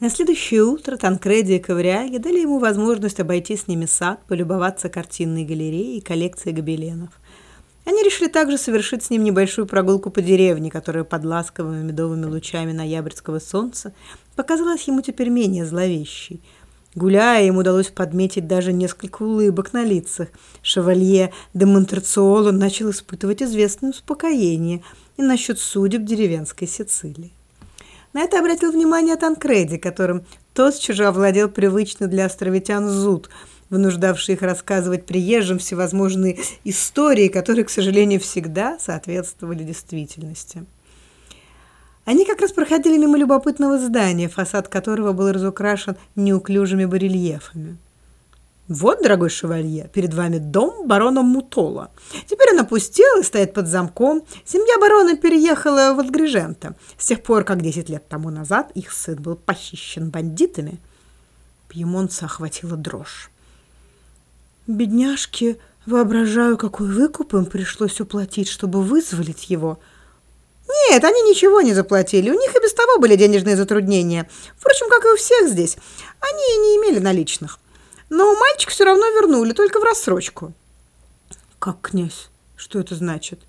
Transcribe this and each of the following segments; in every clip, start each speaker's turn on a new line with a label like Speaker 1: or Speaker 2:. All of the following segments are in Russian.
Speaker 1: На следующее утро Танкреди и Ковряги дали ему возможность обойти с ними сад, полюбоваться картинной галереей и коллекцией гобеленов. Они решили также совершить с ним небольшую прогулку по деревне, которая под ласковыми медовыми лучами ноябрьского солнца показалась ему теперь менее зловещей. Гуляя, ему удалось подметить даже несколько улыбок на лицах. Шевалье де Монтерциоло начал испытывать известное успокоение и насчет судеб деревенской Сицилии. На это обратил внимание Танкреди, которым тотчас же овладел привычный для островитян зуд, вынуждавший их рассказывать приезжим всевозможные истории, которые, к сожалению, всегда соответствовали действительности. Они как раз проходили мимо любопытного здания, фасад которого был разукрашен неуклюжими барельефами. Вот, дорогой шевалье, перед вами дом барона Мутола. Теперь он опустел и стоит под замком. Семья барона переехала в Адгрижента. С тех пор, как 10 лет тому назад их сын был похищен бандитами, Пьемонца охватила дрожь. Бедняжки, воображаю, какой выкуп им пришлось уплатить, чтобы вызволить его. Нет, они ничего не заплатили. У них и без того были денежные затруднения. Впрочем, как и у всех здесь. Они не имели наличных. Но мальчик все равно вернули, только в рассрочку. Как, князь? Что это значит?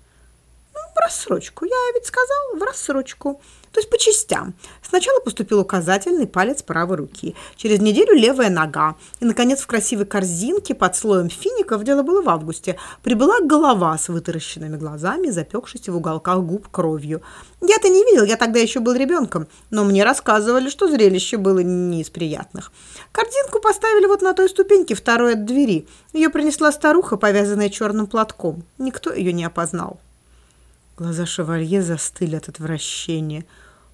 Speaker 1: В рассрочку. Я ведь сказал, в рассрочку. То есть по частям. Сначала поступил указательный палец правой руки, через неделю левая нога, и, наконец, в красивой корзинке под слоем фиников, дело было в августе, прибыла голова с вытаращенными глазами, запекшейся в уголках губ кровью. Я-то не видел, я тогда еще был ребенком, но мне рассказывали, что зрелище было не из приятных. Корзинку поставили вот на той ступеньке, второй от двери. Ее принесла старуха, повязанная черным платком. Никто ее не опознал. Глаза шевалье застыли от отвращения.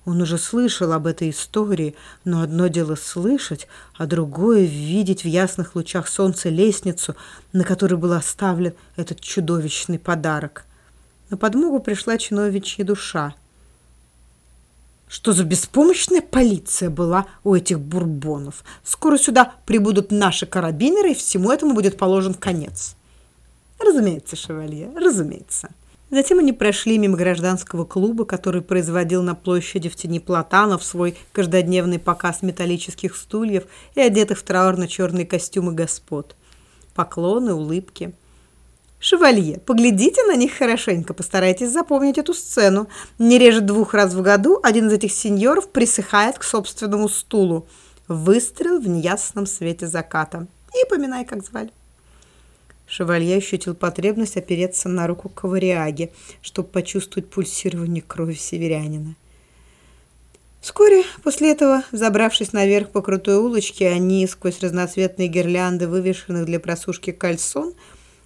Speaker 1: Он уже слышал об этой истории, но одно дело слышать, а другое — видеть в ясных лучах солнца лестницу, на которой был оставлен этот чудовищный подарок. На подмогу пришла чиновичья душа. Что за беспомощная полиция была у этих бурбонов? Скоро сюда прибудут наши карабинеры, и всему этому будет положен конец. Разумеется, шевалье, разумеется. Затем они прошли мимо гражданского клуба, который производил на площади в тени платанов свой каждодневный показ металлических стульев и одетых в траурно-черные костюмы господ. Поклоны, улыбки. «Шевалье, поглядите на них хорошенько, постарайтесь запомнить эту сцену. Не реже двух раз в году один из этих сеньоров присыхает к собственному стулу. Выстрел в неясном свете заката. И поминай, как звали». Шевалье ощутил потребность опереться на руку Кавариаги, чтобы почувствовать пульсирование крови северянина. Вскоре после этого, забравшись наверх по крутой улочке, они сквозь разноцветные гирлянды, вывешенных для просушки кальсон,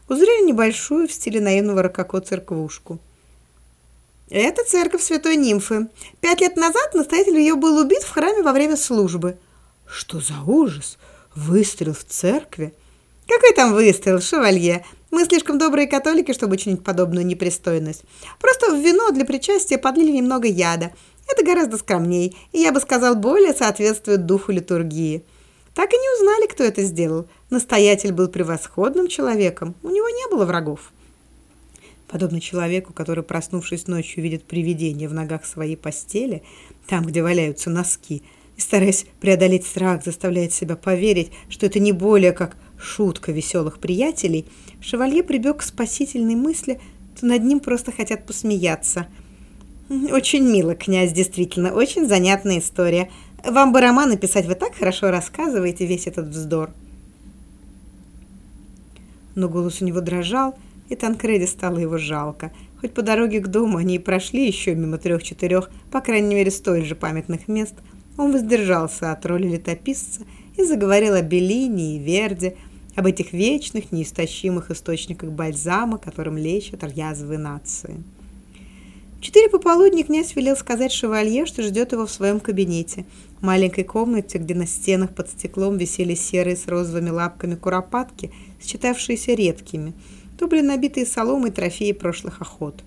Speaker 1: узрели небольшую в стиле наивного рококо церквушку. Это церковь Святой Нимфы. Пять лет назад настоятель ее был убит в храме во время службы. Что за ужас! Выстрел в церкви! Какой там выстрел, шевалье? Мы слишком добрые католики, чтобы чинить подобную непристойность. Просто в вино для причастия подлили немного яда. Это гораздо скромней, и я бы сказал, более соответствует духу литургии. Так и не узнали, кто это сделал. Настоятель был превосходным человеком, у него не было врагов. Подобно человеку, который, проснувшись ночью, видит привидение в ногах своей постели, там, где валяются носки, и, стараясь преодолеть страх, заставляет себя поверить, что это не более как шутка веселых приятелей, шевалье прибег к спасительной мысли, что над ним просто хотят посмеяться. «Очень мило, князь, действительно, очень занятная история. Вам бы роман написать, вы так хорошо рассказываете весь этот вздор». Но голос у него дрожал, и Танкреди стало его жалко. Хоть по дороге к дому они и прошли еще мимо трех-четырех, по крайней мере, столь же памятных мест, он воздержался от роли летописца и заговорил о Беллини и Верде, об этих вечных, неистощимых источниках бальзама, которым лечат язвы нации. В четыре пополудни князь велел сказать шевалье, что ждет его в своем кабинете, маленькой комнате, где на стенах под стеклом висели серые с розовыми лапками куропатки, считавшиеся редкими, то были набитые соломой трофеи прошлых охот.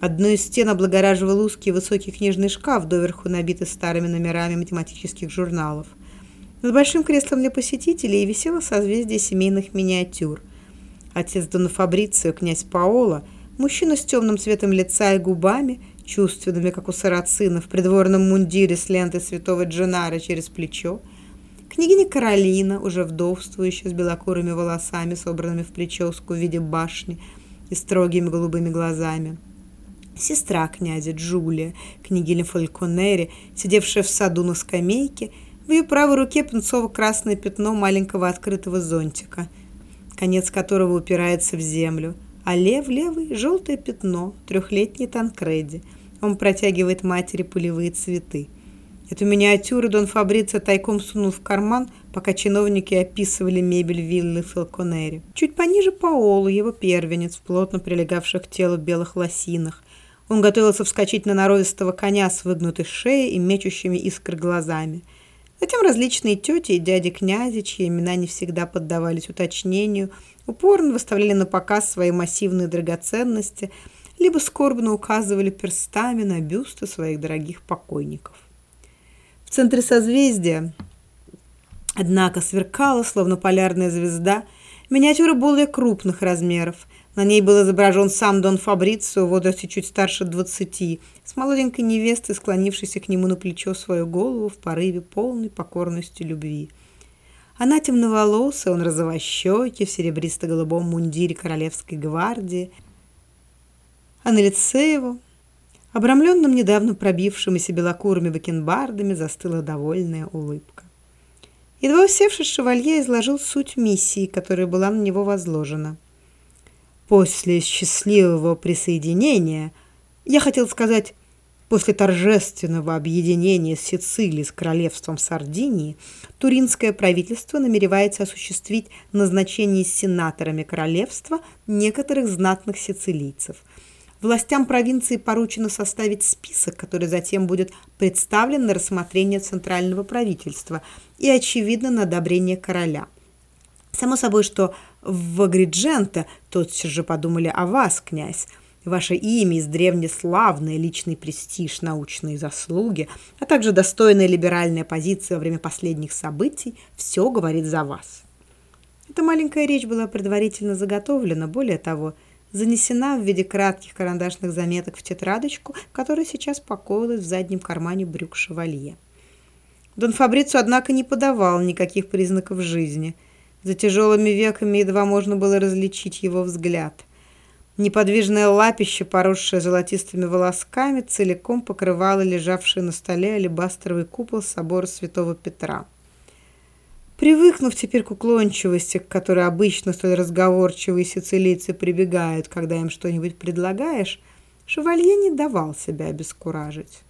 Speaker 1: Одну из стен облагораживал узкий высокий книжный шкаф, доверху набитый старыми номерами математических журналов. Над большим креслом для посетителей висело созвездие семейных миниатюр. Отец Дона Фабрицио, князь Паоло, мужчина с темным цветом лица и губами, чувственными, как у сарацина, в придворном мундире с лентой святого Дженара через плечо, княгиня Каролина, уже вдовствующая, с белокурыми волосами, собранными в прическу в виде башни и строгими голубыми глазами, сестра князя Джулия, княгиня Фальконери, сидевшая в саду на скамейке, в ее правой руке пунцово-красное пятно маленького открытого зонтика, конец которого упирается в землю, а лев левый – желтое пятно, трехлетний Танкреди. Он протягивает матери полевые цветы. Эту миниатюру Дон Фабрицио тайком сунул в карман, пока чиновники описывали мебель виллы Фалконери. Чуть пониже Паолу, его первенец, в плотно прилегавших к телу белых лосинах. Он готовился вскочить на норовистого коня с выгнутой шеей и мечущими искр глазами. Затем различные тети и дяди князи, чьи имена не всегда поддавались уточнению, упорно выставляли на показ свои массивные драгоценности, либо скорбно указывали перстами на бюсты своих дорогих покойников. В центре созвездия, однако, сверкала, словно полярная звезда, миниатюра более крупных размеров – на ней был изображен сам Дон Фабрицио возрасте чуть старше двадцати, с молоденькой невестой, склонившейся к нему на плечо свою голову в порыве полной покорности любви. Она темноволосая, он розовощекий, в серебристо-голубом мундире королевской гвардии. А на лице его, обрамленном недавно пробившимися белокурыми бакенбардами, застыла довольная улыбка. Едва усевшись, шевалье изложил суть миссии, которая была на него возложена – после счастливого присоединения, я хотел сказать, после торжественного объединения Сицилии с королевством Сардинии, туринское правительство намеревается осуществить назначение сенаторами королевства некоторых знатных сицилийцев. Властям провинции поручено составить список, который затем будет представлен на рассмотрение центрального правительства и, очевидно, на одобрение короля. Само собой, что в Агриджента тотчас же подумали о вас, князь. Ваше имя, издревне славное, личный престиж, научные заслуги, а также достойная либеральная позиция во время последних событий – все говорит за вас. Эта маленькая речь была предварительно заготовлена, более того, занесена в виде кратких карандашных заметок в тетрадочку, которая сейчас покоилась в заднем кармане брюк шевалье. Дон Фабрицу, однако, не подавал никаких признаков жизни – за тяжелыми веками едва можно было различить его взгляд. Неподвижное лапище, поросшее золотистыми волосками, целиком покрывало лежавший на столе алебастровый купол собора святого Петра. Привыкнув теперь к уклончивости, к которой обычно столь разговорчивые сицилийцы прибегают, когда им что-нибудь предлагаешь, шевалье не давал себя обескуражить.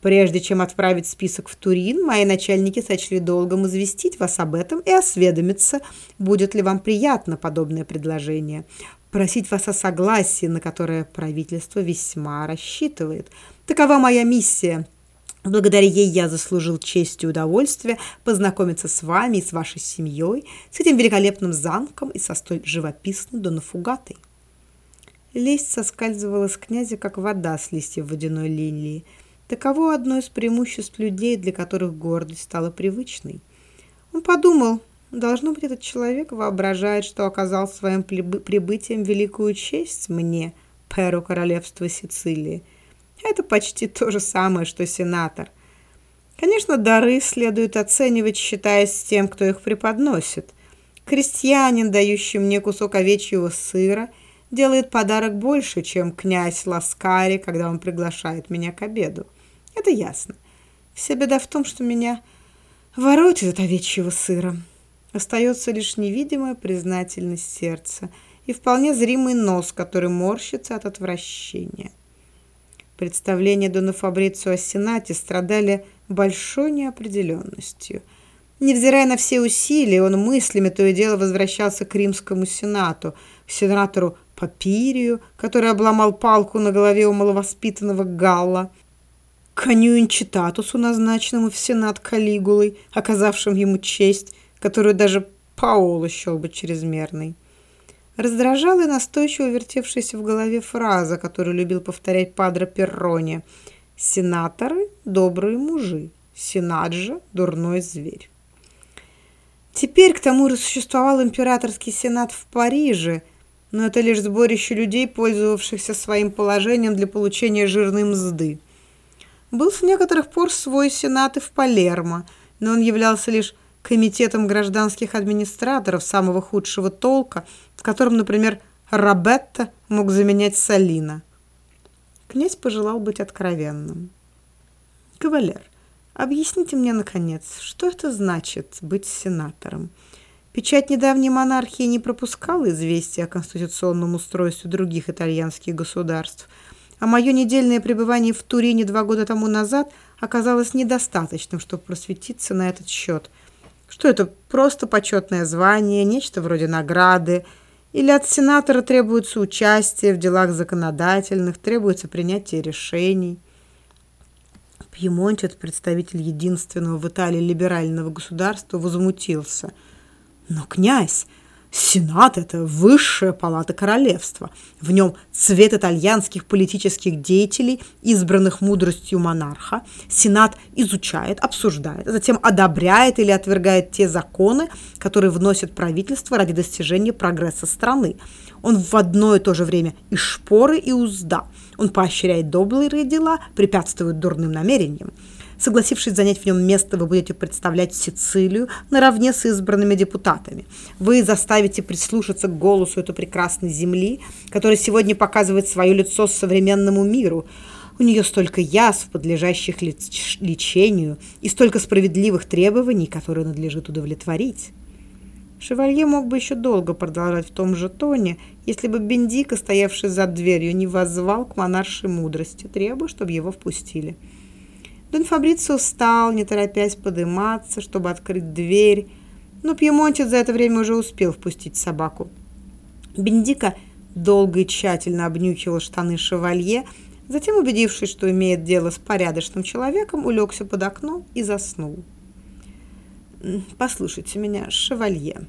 Speaker 1: Прежде чем отправить список в Турин, мои начальники сочли долгом известить вас об этом и осведомиться, будет ли вам приятно подобное предложение. Просить вас о согласии, на которое правительство весьма рассчитывает. Такова моя миссия. Благодаря ей я заслужил честь и удовольствие познакомиться с вами и с вашей семьей, с этим великолепным замком и со столь живописной Донафугатой. Лесть соскальзывала с князя, как вода с листьев водяной лилии – Таково одно из преимуществ людей, для которых гордость стала привычной. Он подумал, должно быть, этот человек воображает, что оказал своим прибытием великую честь мне, перу королевства Сицилии. Это почти то же самое, что сенатор. Конечно, дары следует оценивать, считаясь тем, кто их преподносит. Крестьянин, дающий мне кусок овечьего сыра, делает подарок больше, чем князь Ласкари, когда он приглашает меня к обеду. Это ясно. Вся беда в том, что меня воротит от овечьего сыра. Остается лишь невидимая признательность сердца и вполне зримый нос, который морщится от отвращения. Представления Дона Фабрицио о Сенате страдали большой неопределенностью. Невзирая на все усилия, он мыслями то и дело возвращался к римскому сенату, к сенатору Папирию, который обломал палку на голове у маловоспитанного Галла, коню Инчитатусу, назначенному в Сенат Калигулой, оказавшим ему честь, которую даже Паоло счел бы чрезмерной. Раздражала и настойчиво вертевшаяся в голове фраза, которую любил повторять Падро Перроне. «Сенаторы – добрые мужи, сенат же – дурной зверь». Теперь к тому существовал императорский сенат в Париже, но это лишь сборище людей, пользовавшихся своим положением для получения жирной мзды. Был с некоторых пор свой сенат и в Палермо, но он являлся лишь комитетом гражданских администраторов самого худшего толка, в котором, например, Рабетта мог заменять Салина. Князь пожелал быть откровенным. «Кавалер, объясните мне, наконец, что это значит быть сенатором?» Печать недавней монархии не пропускала известия о конституционном устройстве других итальянских государств, а мое недельное пребывание в Турине два года тому назад оказалось недостаточным, чтобы просветиться на этот счет. Что это, просто почетное звание, нечто вроде награды, или от сенатора требуется участие в делах законодательных, требуется принятие решений. Пьемонт, представитель единственного в Италии либерального государства, возмутился – но князь, Сенат – это высшая палата королевства. В нем цвет итальянских политических деятелей, избранных мудростью монарха. Сенат изучает, обсуждает, а затем одобряет или отвергает те законы, которые вносит правительство ради достижения прогресса страны. Он в одно и то же время и шпоры, и узда. Он поощряет добрые дела, препятствует дурным намерениям. Согласившись занять в нем место, вы будете представлять Сицилию наравне с избранными депутатами. Вы заставите прислушаться к голосу этой прекрасной земли, которая сегодня показывает свое лицо современному миру. У нее столько язв, подлежащих лечению, и столько справедливых требований, которые надлежит удовлетворить. Шевалье мог бы еще долго продолжать в том же тоне, если бы Бендика, стоявший за дверью, не воззвал к монаршей мудрости, требуя, чтобы его впустили. Дон Фабрицио встал, не торопясь подниматься, чтобы открыть дверь, но Пьемонтец за это время уже успел впустить собаку. Бендика долго и тщательно обнюхивал штаны шевалье, затем, убедившись, что имеет дело с порядочным человеком, улегся под окно и заснул. «Послушайте меня, шевалье»,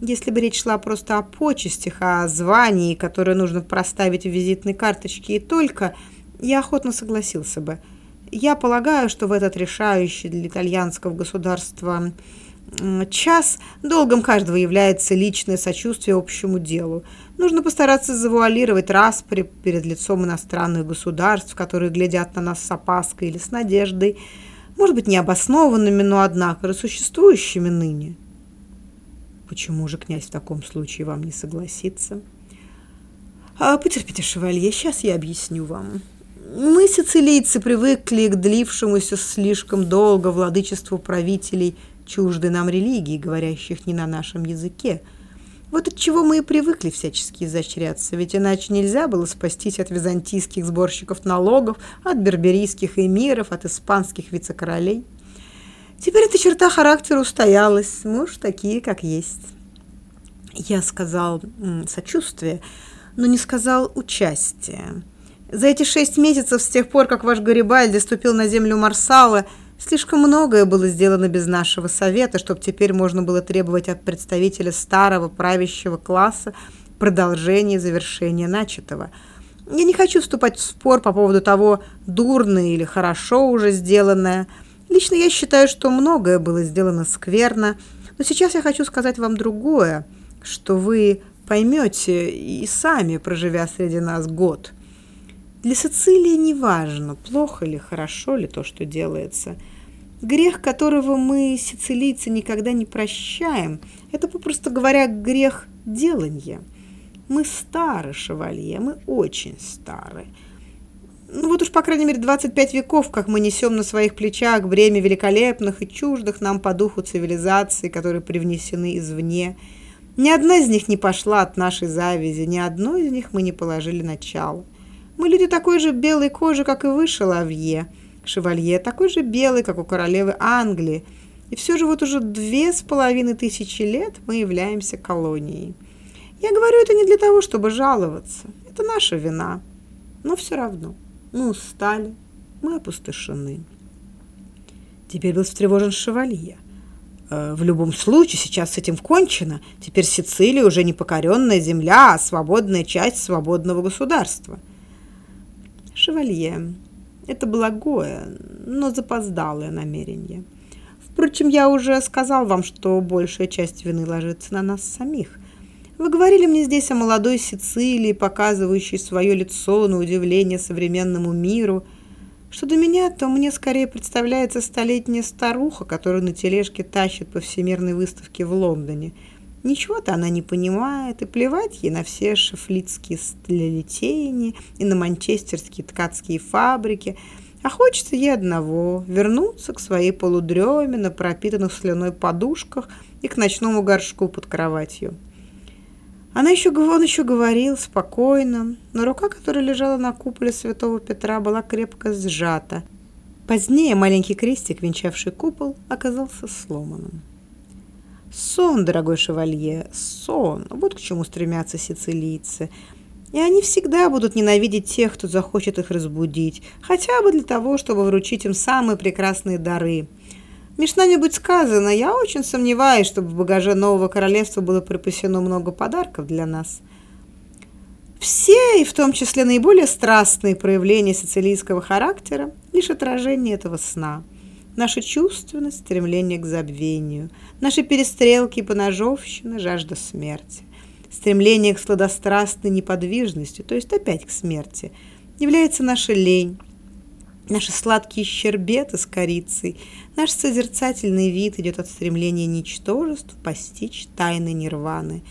Speaker 1: если бы речь шла просто о почестях, о звании, которое нужно проставить в визитной карточке и только, я охотно согласился бы – я полагаю, что в этот решающий для итальянского государства час долгом каждого является личное сочувствие общему делу. Нужно постараться завуалировать распри перед лицом иностранных государств, которые глядят на нас с опаской или с надеждой, может быть, необоснованными, но, однако, существующими ныне. Почему же князь в таком случае вам не согласится? А, потерпите, шевалье, сейчас я объясню вам. Мы, сицилийцы, привыкли к длившемуся слишком долго владычеству правителей чуждой нам религии, говорящих не на нашем языке. Вот от чего мы и привыкли всячески изощряться, ведь иначе нельзя было спастись от византийских сборщиков налогов, от берберийских эмиров, от испанских вице-королей. Теперь эта черта характера устоялась, мы уж такие, как есть. Я сказал сочувствие, но не сказал участие. За эти шесть месяцев с тех пор, как ваш Гарибальди ступил на землю Марсала, слишком многое было сделано без нашего совета, чтобы теперь можно было требовать от представителя старого правящего класса продолжения и завершения начатого. Я не хочу вступать в спор по поводу того, дурно или хорошо уже сделанное. Лично я считаю, что многое было сделано скверно, но сейчас я хочу сказать вам другое, что вы поймете и сами, проживя среди нас год – для Сицилии не важно, плохо ли, хорошо ли то, что делается. Грех, которого мы, сицилийцы, никогда не прощаем, это, попросту говоря, грех делания. Мы стары, шевалье, мы очень стары. Ну вот уж, по крайней мере, 25 веков, как мы несем на своих плечах бремя великолепных и чуждых нам по духу цивилизаций, которые привнесены извне. Ни одна из них не пошла от нашей завязи, ни одной из них мы не положили начало. Мы люди такой же белой кожи, как и вы, Шалавье. Шевалье такой же белый, как у королевы Англии. И все же вот уже две с половиной тысячи лет мы являемся колонией. Я говорю это не для того, чтобы жаловаться. Это наша вина. Но все равно. Мы устали, мы опустошены. Теперь был встревожен шевалье. «Э, в любом случае, сейчас с этим кончено. Теперь Сицилия уже не покоренная земля, а свободная часть свободного государства. Шевалье. Это благое, но запоздалое намерение. Впрочем, я уже сказал вам, что большая часть вины ложится на нас самих. Вы говорили мне здесь о молодой Сицилии, показывающей свое лицо на удивление современному миру. Что до меня, то мне скорее представляется столетняя старуха, которую на тележке тащит по всемирной выставке в Лондоне. Ничего-то она не понимает, и плевать ей на все шафлицкие сталелитейни и на манчестерские ткацкие фабрики – а хочется ей одного – вернуться к своей полудреме на пропитанных слюной подушках и к ночному горшку под кроватью. Она еще, он еще говорил спокойно, но рука, которая лежала на куполе святого Петра, была крепко сжата. Позднее маленький крестик, венчавший купол, оказался сломанным. Сон, дорогой шевалье, сон. Вот к чему стремятся сицилийцы. И они всегда будут ненавидеть тех, кто захочет их разбудить, хотя бы для того, чтобы вручить им самые прекрасные дары – Меж нами быть сказано, я очень сомневаюсь, чтобы в багаже нового королевства было припасено много подарков для нас. Все, и в том числе наиболее страстные проявления сицилийского характера, лишь отражение этого сна. Наша чувственность, стремление к забвению, наши перестрелки и поножовщина, жажда смерти, стремление к сладострастной неподвижности, то есть опять к смерти, является наша лень, Наши сладкие щербеты с корицей, наш созерцательный вид идет от стремления ничтожеств постичь тайны нирваны.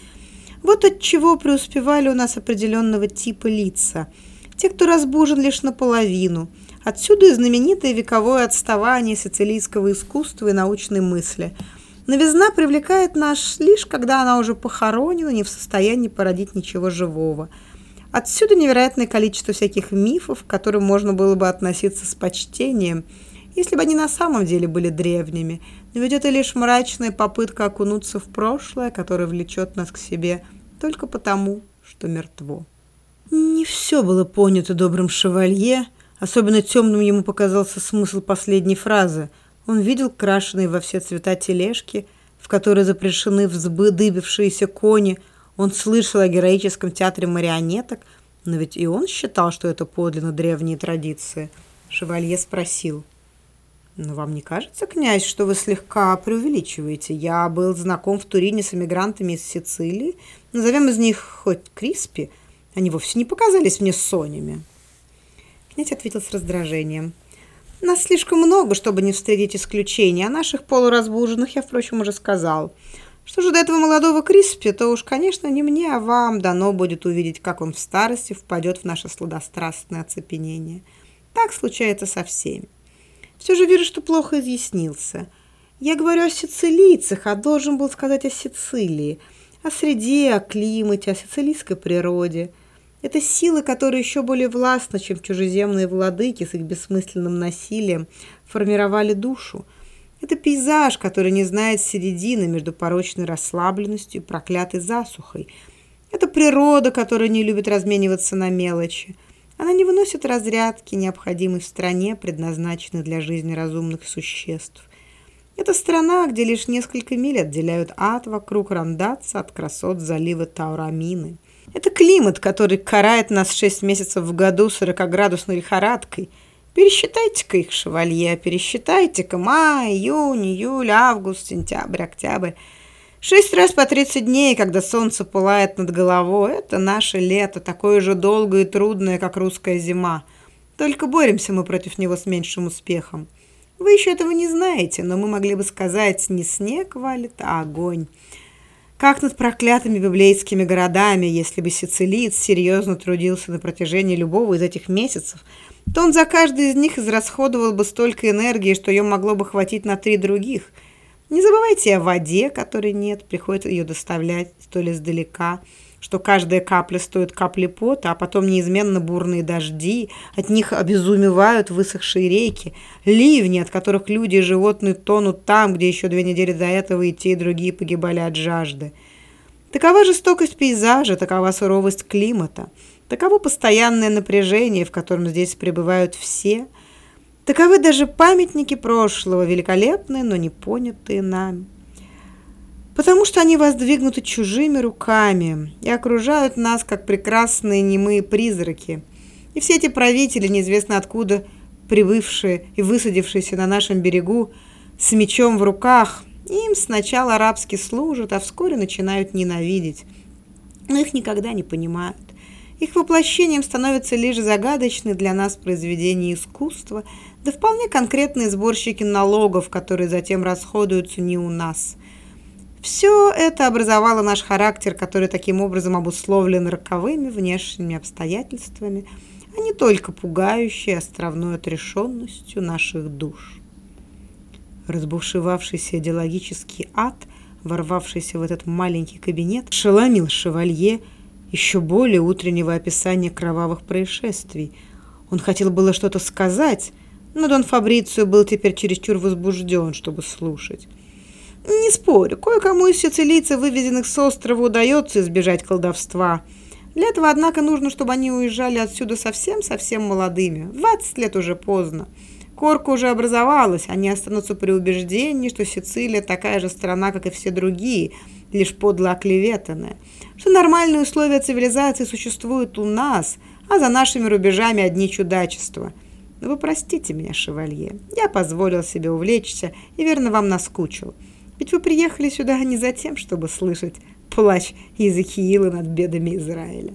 Speaker 1: Вот от чего преуспевали у нас определенного типа лица. Те, кто разбужен лишь наполовину. Отсюда и знаменитое вековое отставание сицилийского искусства и научной мысли. Новизна привлекает нас лишь, когда она уже похоронена, не в состоянии породить ничего живого – Отсюда невероятное количество всяких мифов, к которым можно было бы относиться с почтением, если бы они на самом деле были древними. Но ведь это лишь мрачная попытка окунуться в прошлое, которое влечет нас к себе только потому, что мертво. Не все было понято добрым шевалье, особенно темным ему показался смысл последней фразы. Он видел крашеные во все цвета тележки, в которые запрещены взбыдыбившиеся кони – он слышал о героическом театре марионеток, но ведь и он считал, что это подлинно древние традиции. Шевалье спросил. «Но вам не кажется, князь, что вы слегка преувеличиваете? Я был знаком в Турине с эмигрантами из Сицилии. Назовем из них хоть Криспи. Они вовсе не показались мне сонями». Князь ответил с раздражением. «Нас слишком много, чтобы не встретить исключения. О наших полуразбуженных я, впрочем, уже сказал». Что же до этого молодого Криспи, то уж, конечно, не мне, а вам дано будет увидеть, как он в старости впадет в наше сладострастное оцепенение. Так случается со всеми. Все же вижу, что плохо изъяснился. Я говорю о сицилийцах, а должен был сказать о Сицилии, о среде, о климате, о сицилийской природе. Это силы, которые еще более властны, чем чужеземные владыки с их бессмысленным насилием, формировали душу – это пейзаж, который не знает середины между порочной расслабленностью и проклятой засухой. Это природа, которая не любит размениваться на мелочи. Она не выносит разрядки, необходимой в стране, предназначенной для жизни разумных существ. Это страна, где лишь несколько миль отделяют ад вокруг Рандатца от красот залива Таурамины. Это климат, который карает нас шесть месяцев в году 40-градусной лихорадкой – Пересчитайте-ка их, шевалье, пересчитайте-ка май, июнь, июль, август, сентябрь, октябрь. Шесть раз по 30 дней, когда солнце пылает над головой, это наше лето, такое же долгое и трудное, как русская зима. Только боремся мы против него с меньшим успехом. Вы еще этого не знаете, но мы могли бы сказать, не снег валит, а огонь. Как над проклятыми библейскими городами, если бы сицилиец серьезно трудился на протяжении любого из этих месяцев – то он за каждый из них израсходовал бы столько энергии, что ее могло бы хватить на три других. Не забывайте о воде, которой нет, приходится ее доставлять столь издалека, что каждая капля стоит капли пота, а потом неизменно бурные дожди, от них обезумевают высохшие реки, ливни, от которых люди и животные тонут там, где еще две недели до этого и те, и другие погибали от жажды. Такова жестокость пейзажа, такова суровость климата – Таково постоянное напряжение, в котором здесь пребывают все. Таковы даже памятники прошлого, великолепные, но не понятые нами. Потому что они воздвигнуты чужими руками и окружают нас, как прекрасные немые призраки. И все эти правители, неизвестно откуда прибывшие и высадившиеся на нашем берегу, с мечом в руках, им сначала арабски служат, а вскоре начинают ненавидеть. но их никогда не понимают. Их воплощением становятся лишь загадочные для нас произведения искусства, да вполне конкретные сборщики налогов, которые затем расходуются не у нас. Все это образовало наш характер, который таким образом обусловлен роковыми внешними обстоятельствами, а не только пугающей островной отрешенностью наших душ. Разбушевавшийся идеологический ад, ворвавшийся в этот маленький кабинет, шеломил шевалье, еще более утреннего описания кровавых происшествий. Он хотел было что-то сказать, но Дон Фабрицио был теперь чересчур возбужден, чтобы слушать. Не спорю, кое-кому из сицилийцев, вывезенных с острова, удается избежать колдовства. Для этого, однако, нужно, чтобы они уезжали отсюда совсем-совсем молодыми. 20 лет уже поздно. Корка уже образовалась, они останутся при убеждении, что Сицилия такая же страна, как и все другие – лишь подло оклеветанная, что нормальные условия цивилизации существуют у нас, а за нашими рубежами одни чудачества. Но вы простите меня, шевалье, я позволил себе увлечься и верно вам наскучил. Ведь вы приехали сюда не за тем, чтобы слышать плач Иезекиила над бедами Израиля.